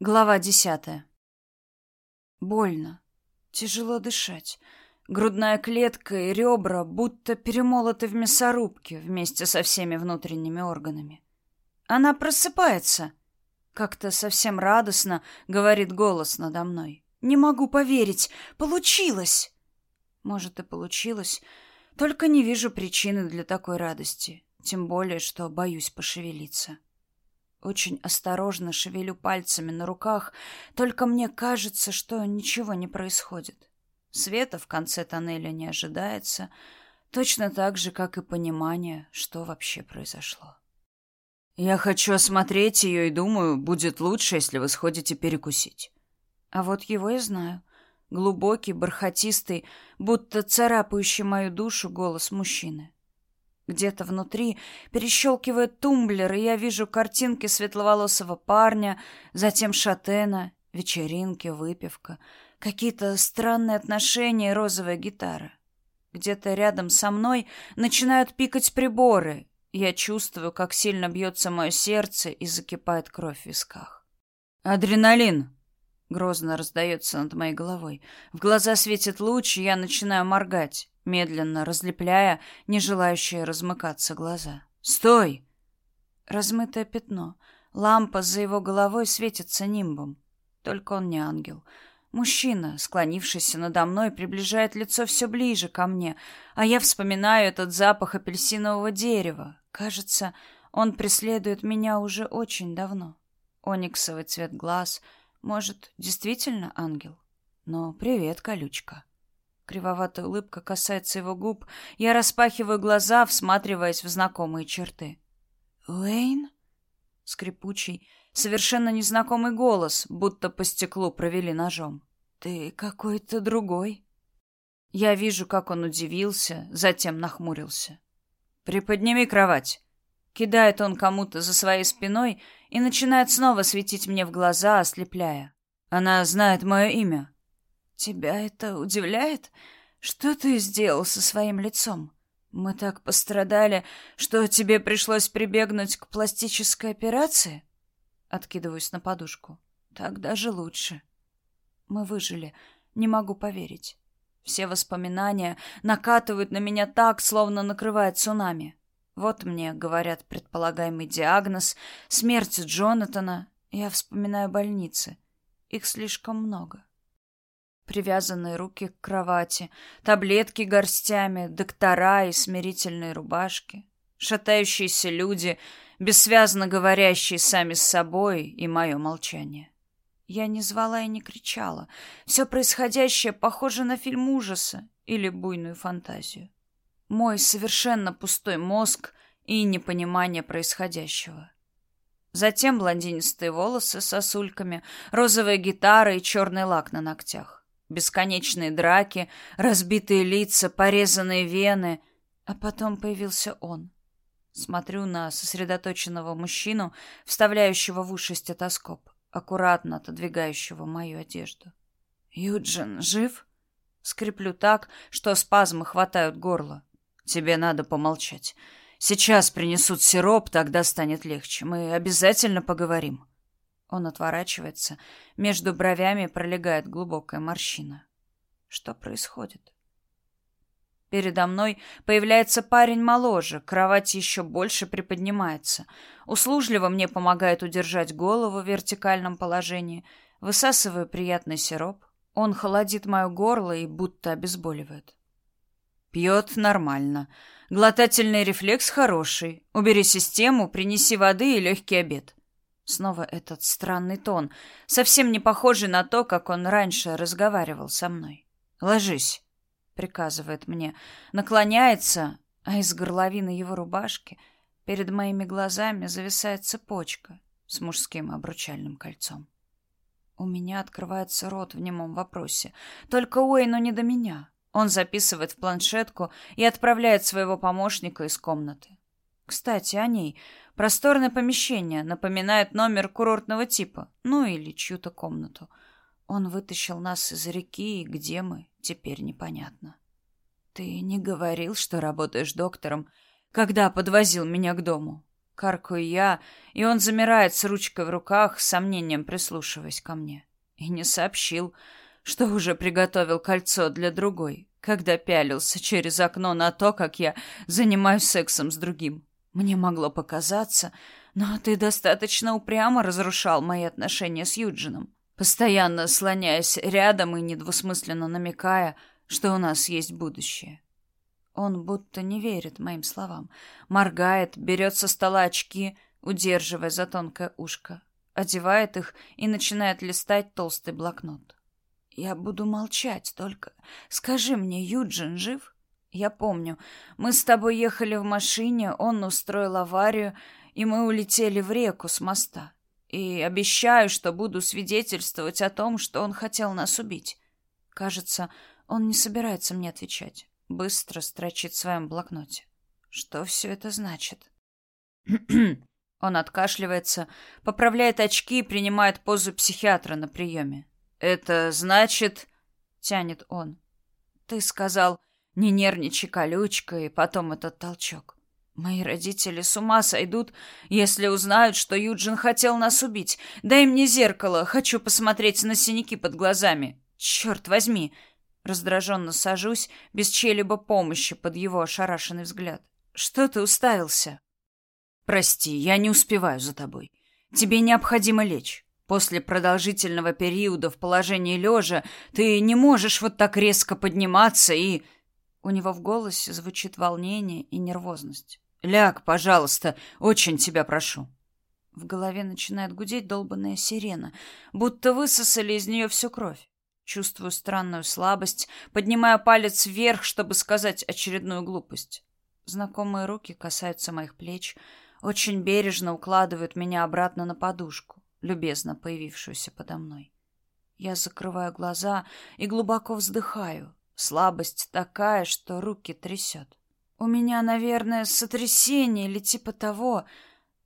Глава десятая. Больно. Тяжело дышать. Грудная клетка и ребра будто перемолоты в мясорубке вместе со всеми внутренними органами. Она просыпается. Как-то совсем радостно говорит голос надо мной. Не могу поверить. Получилось. Может, и получилось. Только не вижу причины для такой радости. Тем более, что боюсь пошевелиться. Очень осторожно шевелю пальцами на руках, только мне кажется, что ничего не происходит. Света в конце тоннеля не ожидается, точно так же, как и понимание, что вообще произошло. Я хочу осмотреть ее и думаю, будет лучше, если вы сходите перекусить. А вот его я знаю. Глубокий, бархатистый, будто царапающий мою душу голос мужчины. Где-то внутри перещелкивает тумблер, и я вижу картинки светловолосого парня, затем шатена, вечеринки, выпивка, какие-то странные отношения розовая гитара. Где-то рядом со мной начинают пикать приборы. Я чувствую, как сильно бьется мое сердце и закипает кровь в висках. «Адреналин!» Грозно раздается над моей головой. В глаза светит луч, и я начинаю моргать медленно разлепляя не желающие размыкаться глаза. «Стой!» Размытое пятно. Лампа за его головой светится нимбом. Только он не ангел. Мужчина, склонившийся надо мной, приближает лицо все ближе ко мне, а я вспоминаю этот запах апельсинового дерева. Кажется, он преследует меня уже очень давно. Ониксовый цвет глаз. Может, действительно ангел? Но привет, колючка. Кривоватая улыбка касается его губ. Я распахиваю глаза, всматриваясь в знакомые черты. «Уэйн?» Скрипучий, совершенно незнакомый голос, будто по стеклу провели ножом. «Ты какой-то другой». Я вижу, как он удивился, затем нахмурился. «Приподними кровать». Кидает он кому-то за своей спиной и начинает снова светить мне в глаза, ослепляя. «Она знает мое имя». Тебя это удивляет? Что ты сделал со своим лицом? Мы так пострадали, что тебе пришлось прибегнуть к пластической операции? Откидываюсь на подушку. Так даже лучше. Мы выжили. Не могу поверить. Все воспоминания накатывают на меня так, словно накрывает цунами. Вот мне говорят предполагаемый диагноз, смерть Джонатана. Я вспоминаю больницы. Их слишком много. Привязанные руки к кровати, таблетки горстями, доктора и смирительные рубашки, шатающиеся люди, бессвязно говорящие сами с собой и мое молчание. Я не звала и не кричала. Все происходящее похоже на фильм ужаса или буйную фантазию. Мой совершенно пустой мозг и непонимание происходящего. Затем блондинистые волосы с сосульками, розовая гитара и черный лак на ногтях. Бесконечные драки, разбитые лица, порезанные вены. А потом появился он. Смотрю на сосредоточенного мужчину, вставляющего в уши стетоскоп, аккуратно отодвигающего мою одежду. «Юджин жив?» Скреплю так, что спазмы хватают горло. «Тебе надо помолчать. Сейчас принесут сироп, тогда станет легче. Мы обязательно поговорим». Он отворачивается. Между бровями пролегает глубокая морщина. Что происходит? Передо мной появляется парень моложе, кровать еще больше приподнимается. Услужливо мне помогает удержать голову в вертикальном положении. Высасываю приятный сироп. Он холодит мое горло и будто обезболивает. Пьет нормально. Глотательный рефлекс хороший. Убери систему, принеси воды и легкий обед. Снова этот странный тон, совсем не похожий на то, как он раньше разговаривал со мной. «Ложись», — приказывает мне, наклоняется, а из горловины его рубашки перед моими глазами зависает цепочка с мужским обручальным кольцом. У меня открывается рот в немом вопросе. Только Уэйну не до меня. Он записывает в планшетку и отправляет своего помощника из комнаты. Кстати, о ней. Просторное помещение, напоминает номер курортного типа, ну или чью-то комнату. Он вытащил нас из реки, и где мы, теперь непонятно. Ты не говорил, что работаешь доктором, когда подвозил меня к дому? Каркаю я, и он замирает с ручкой в руках, с сомнением прислушиваясь ко мне. И не сообщил, что уже приготовил кольцо для другой, когда пялился через окно на то, как я занимаюсь сексом с другим. Мне могло показаться, но ты достаточно упрямо разрушал мои отношения с Юджином, постоянно слоняясь рядом и недвусмысленно намекая, что у нас есть будущее. Он будто не верит моим словам, моргает, берет со стола очки, удерживая за тонкое ушко, одевает их и начинает листать толстый блокнот. Я буду молчать, только скажи мне, Юджин жив? Я помню, мы с тобой ехали в машине, он устроил аварию, и мы улетели в реку с моста. И обещаю, что буду свидетельствовать о том, что он хотел нас убить. Кажется, он не собирается мне отвечать. Быстро строчит в своем блокноте. Что все это значит? Он откашливается, поправляет очки и принимает позу психиатра на приеме. «Это значит...» — тянет он. «Ты сказал, не нервничай, колючка, и потом этот толчок. Мои родители с ума сойдут, если узнают, что Юджин хотел нас убить. Дай мне зеркало, хочу посмотреть на синяки под глазами. Черт возьми!» Раздраженно сажусь, без чьей-либо помощи под его ошарашенный взгляд. «Что ты уставился?» «Прости, я не успеваю за тобой. Тебе необходимо лечь. После продолжительного периода в положении лежа ты не можешь вот так резко подниматься и...» У него в голосе звучит волнение и нервозность. «Ляг, пожалуйста, очень тебя прошу». В голове начинает гудеть долбанная сирена, будто высосали из нее всю кровь. Чувствую странную слабость, поднимая палец вверх, чтобы сказать очередную глупость. Знакомые руки касаются моих плеч, очень бережно укладывают меня обратно на подушку, любезно появившуюся подо мной. Я закрываю глаза и глубоко вздыхаю, Слабость такая, что руки трясет. У меня, наверное, сотрясение или типа того,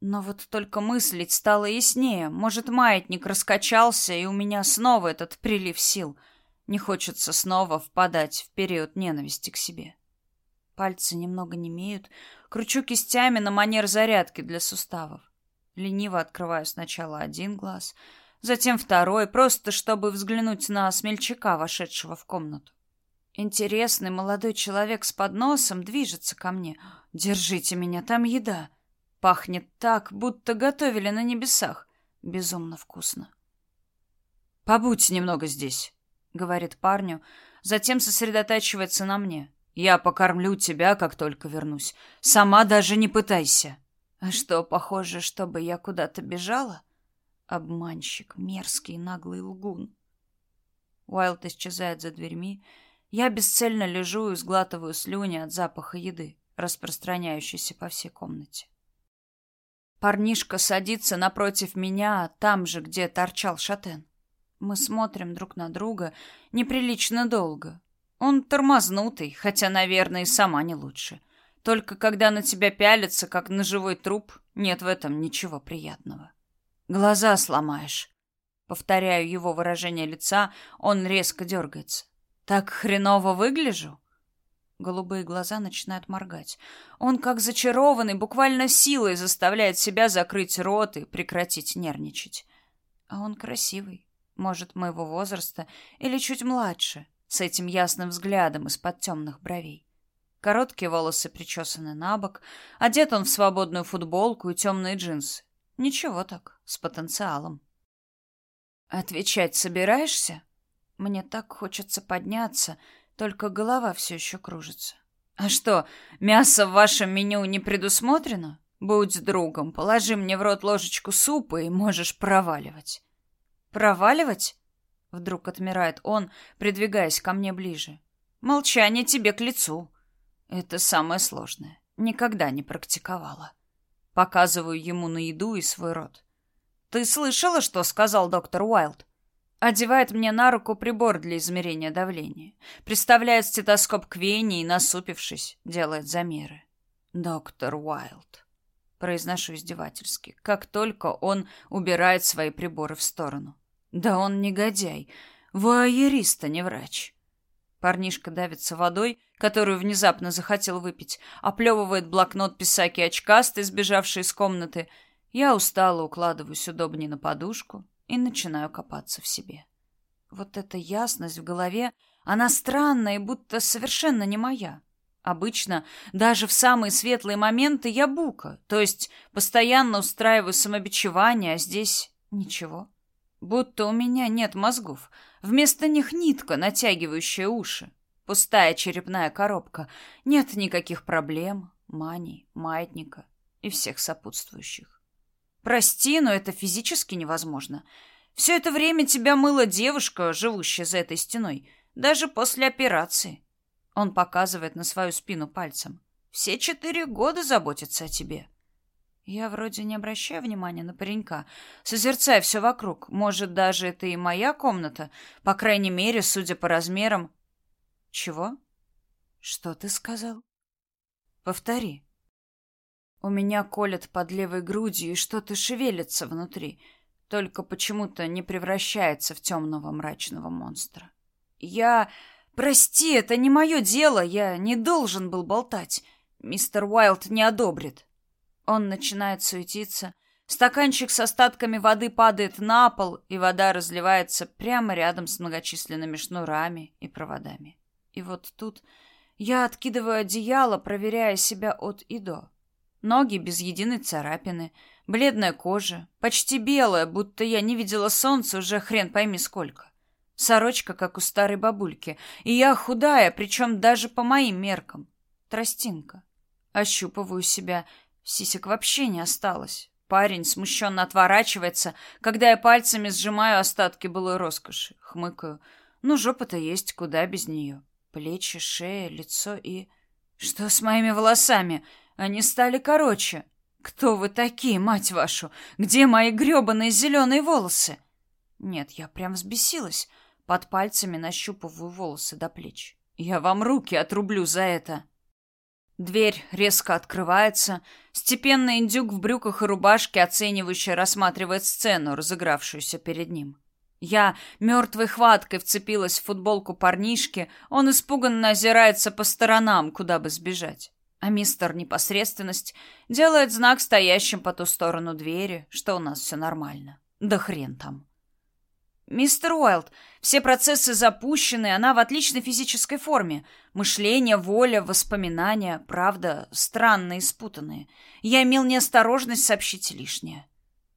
но вот только мыслить стало яснее. Может, маятник раскачался, и у меня снова этот прилив сил. Не хочется снова впадать в период ненависти к себе. Пальцы немного немеют, кручу кистями на манер зарядки для суставов. Лениво открываю сначала один глаз, затем второй, просто чтобы взглянуть на смельчака, вошедшего в комнату. Интересный молодой человек с подносом движется ко мне. Держите меня, там еда. Пахнет так, будто готовили на небесах. Безумно вкусно. Побудь немного здесь, говорит парню, затем сосредотачивается на мне. Я покормлю тебя, как только вернусь. Сама даже не пытайся. А что, похоже, чтобы я куда-то бежала? Обманщик, мерзкий, наглый лгун. Уайлд исчезает за дверьми, я бесцельно лежу и сглатываю слюни от запаха еды, распространяющейся по всей комнате. Парнишка садится напротив меня, там же, где торчал шатен. Мы смотрим друг на друга неприлично долго. Он тормознутый, хотя, наверное, и сама не лучше. Только когда на тебя пялится, как на живой труп, нет в этом ничего приятного. Глаза сломаешь. Повторяю его выражение лица, он резко дергается. Так хреново выгляжу? Голубые глаза начинают моргать. Он, как зачарованный, буквально силой заставляет себя закрыть рот и прекратить нервничать. А он красивый, может, моего возраста или чуть младше, с этим ясным взглядом из-под темных бровей. Короткие волосы причесаны на бок, одет он в свободную футболку и темные джинсы. Ничего так, с потенциалом. «Отвечать собираешься?» Мне так хочется подняться, только голова все еще кружится. А что, мясо в вашем меню не предусмотрено? Будь другом, положи мне в рот ложечку супа и можешь проваливать. Проваливать? Вдруг отмирает он, придвигаясь ко мне ближе. Молчание тебе к лицу. Это самое сложное. Никогда не практиковала. Показываю ему на еду и свой рот. Ты слышала, что сказал доктор Уайлд? Одевает мне на руку прибор для измерения давления. Приставляет стетоскоп к вене и, насупившись, делает замеры. «Доктор Уайлд», — произношу издевательски, как только он убирает свои приборы в сторону. «Да он негодяй, вуайерист, а не врач». Парнишка давится водой, которую внезапно захотел выпить, оплевывает блокнот писаки очкастый, сбежавший из комнаты. Я устало укладываюсь удобнее на подушку и начинаю копаться в себе. Вот эта ясность в голове, она странная и будто совершенно не моя. Обычно, даже в самые светлые моменты, я бука, то есть постоянно устраиваю самобичевание, а здесь ничего. Будто у меня нет мозгов. Вместо них нитка, натягивающая уши. Пустая черепная коробка. Нет никаких проблем, маний, маятника и всех сопутствующих. Прости, но это физически невозможно. Все это время тебя мыла девушка, живущая за этой стеной, даже после операции. Он показывает на свою спину пальцем. Все четыре года заботится о тебе. Я вроде не обращаю внимания на паренька, созерцая все вокруг. Может, даже это и моя комната, по крайней мере, судя по размерам. Чего? Что ты сказал? Повтори. У меня колет под левой грудью, и что-то шевелится внутри, только почему-то не превращается в темного мрачного монстра. Я... «Прости, это не мое дело, я не должен был болтать. Мистер Уайлд не одобрит». Он начинает суетиться. Стаканчик с остатками воды падает на пол, и вода разливается прямо рядом с многочисленными шнурами и проводами. И вот тут я откидываю одеяло, проверяя себя от и до. Ноги без единой царапины, бледная кожа, почти белая, будто я не видела солнца уже хрен пойми сколько. Сорочка, как у старой бабульки. И я худая, причем даже по моим меркам. Тростинка. Ощупываю себя. Сисек вообще не осталось. Парень смущенно отворачивается, когда я пальцами сжимаю остатки былой роскоши. Хмыкаю. Ну, жопа-то есть, куда без нее. Плечи, шея, лицо и... Что с моими волосами? Они стали короче. Кто вы такие, мать вашу? Где мои гребаные зеленые волосы? Нет, я прям взбесилась. Под пальцами нащупываю волосы до плеч. Я вам руки отрублю за это. Дверь резко открывается. Степенный индюк в брюках и рубашке оценивающе рассматривает сцену, разыгравшуюся перед ним. Я мертвой хваткой вцепилась в футболку парнишки, он испуганно озирается по сторонам, куда бы сбежать. А мистер Непосредственность делает знак стоящим по ту сторону двери, что у нас все нормально. Да хрен там. «Мистер Уайлд, все процессы запущены, она в отличной физической форме. Мышление, воля, воспоминания, правда, странные и спутанные. Я имел неосторожность сообщить лишнее».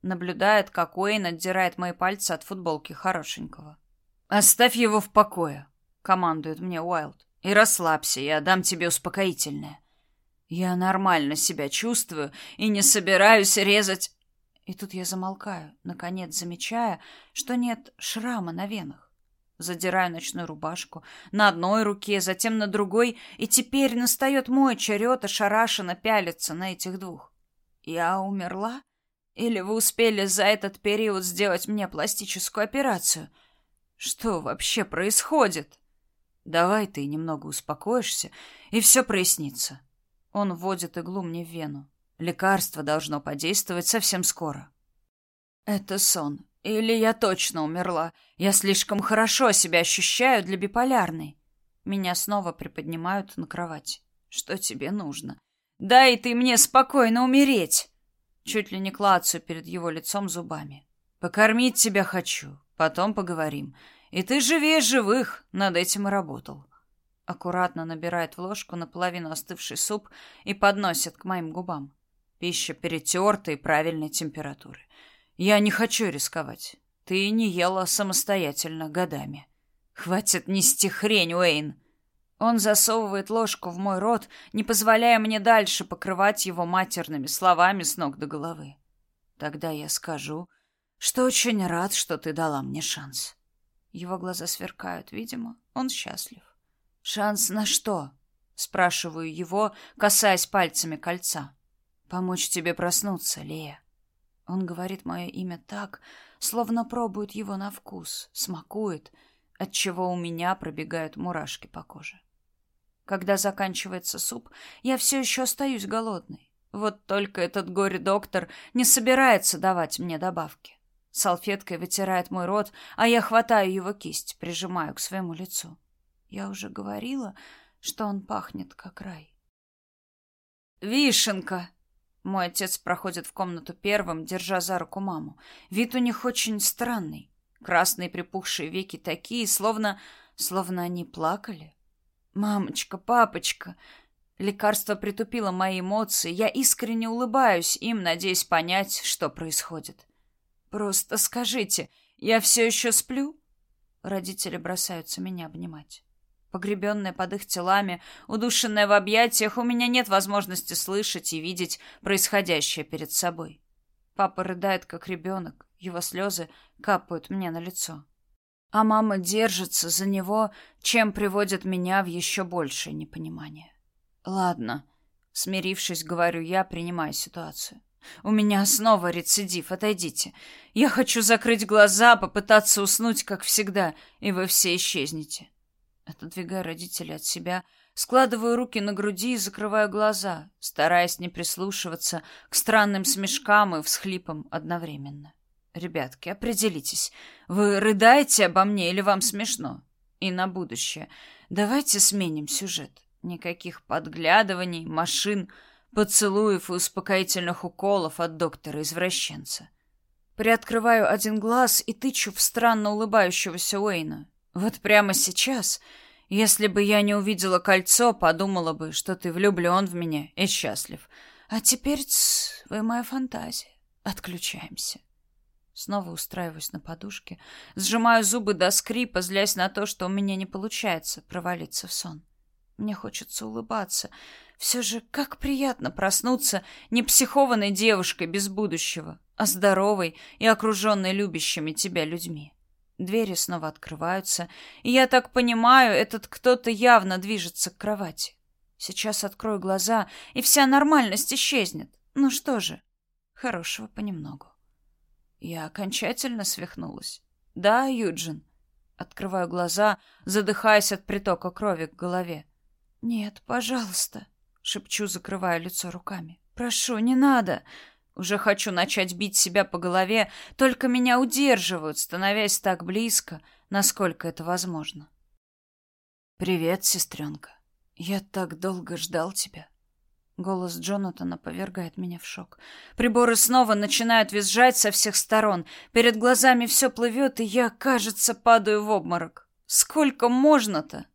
Наблюдает, как Уэйн отдирает мои пальцы от футболки хорошенького. «Оставь его в покое», — командует мне Уайлд. «И расслабься, я дам тебе успокоительное». Я нормально себя чувствую и не собираюсь резать и тут я замолкаю, наконец замечая, что нет шрама на венах. Задираю ночную рубашку на одной руке, затем на другой, и теперь настает мой черед ошарашенно пялиться на этих двух. Я умерла? Или вы успели за этот период сделать мне пластическую операцию? Что вообще происходит? Давай ты немного успокоишься, и все прояснится. Он вводит иглу мне в вену. Лекарство должно подействовать совсем скоро. Это сон. Или я точно умерла. Я слишком хорошо себя ощущаю для биполярной. Меня снова приподнимают на кровать. Что тебе нужно? Дай ты мне спокойно умереть. Чуть ли не клацаю перед его лицом зубами. Покормить тебя хочу. Потом поговорим. И ты живее живых. Над этим и работал. Аккуратно набирает в ложку наполовину остывший суп и подносит к моим губам. Пища перетертая и правильной температуры. Я не хочу рисковать. Ты не ела самостоятельно годами. Хватит нести хрень, Уэйн. Он засовывает ложку в мой рот, не позволяя мне дальше покрывать его матерными словами с ног до головы. Тогда я скажу, что очень рад, что ты дала мне шанс. Его глаза сверкают, видимо, он счастлив. Шанс на что? Спрашиваю его, касаясь пальцами кольца. Помочь тебе проснуться, Лея. Он говорит мое имя так, словно пробует его на вкус, смакует, отчего у меня пробегают мурашки по коже. Когда заканчивается суп, я все еще остаюсь голодной. Вот только этот горе-доктор не собирается давать мне добавки. Салфеткой вытирает мой рот, а я хватаю его кисть, прижимаю к своему лицу. Я уже говорила, что он пахнет как рай. «Вишенка!» Мой отец проходит в комнату первым, держа за руку маму. Вид у них очень странный. Красные припухшие веки такие, словно... словно они плакали. «Мамочка, папочка!» Лекарство притупило мои эмоции. Я искренне улыбаюсь им, надеясь понять, что происходит. «Просто скажите, я все еще сплю?» Родители бросаются меня обнимать. Погребенная под их телами, удушенная в объятиях, у меня нет возможности слышать и видеть происходящее перед собой. Папа рыдает, как ребенок, его слезы капают мне на лицо. А мама держится за него, чем приводит меня в еще большее непонимание. Ладно, смирившись, говорю я, принимая ситуацию. У меня снова рецидив, отойдите. Я хочу закрыть глаза, попытаться уснуть, как всегда, и вы все исчезнете. Отодвигаю родителей от себя, складываю руки на груди и закрываю глаза, стараясь не прислушиваться к странным смешкам и всхлипам одновременно. Ребятки, определитесь, вы рыдаете обо мне или вам смешно? И на будущее. Давайте сменим сюжет. Никаких подглядываний, машин, поцелуев и успокоительных уколов от доктора-извращенца. Приоткрываю один глаз и тычу в странно улыбающегося Уэйна. Вот прямо сейчас, если бы я не увидела кольцо, подумала бы, что ты влюблен в меня и счастлив. А теперь, тс, вы моя фантазия. Отключаемся. Снова устраиваюсь на подушке, сжимаю зубы до скрипа, злясь на то, что у меня не получается провалиться в сон. Мне хочется улыбаться. Все же как приятно проснуться не психованной девушкой без будущего, а здоровой и окруженной любящими тебя людьми. Двери снова открываются, и я так понимаю, этот кто-то явно движется к кровати. Сейчас открою глаза, и вся нормальность исчезнет. Ну что же, хорошего понемногу. Я окончательно свихнулась. Да, Юджин. Открываю глаза, задыхаясь от притока крови к голове. Нет, пожалуйста, шепчу, закрывая лицо руками. Прошу, не надо. Уже хочу начать бить себя по голове, только меня удерживают, становясь так близко, насколько это возможно. «Привет, сестренка. Я так долго ждал тебя». Голос Джонатана повергает меня в шок. Приборы снова начинают визжать со всех сторон. Перед глазами все плывет, и я, кажется, падаю в обморок. Сколько можно-то?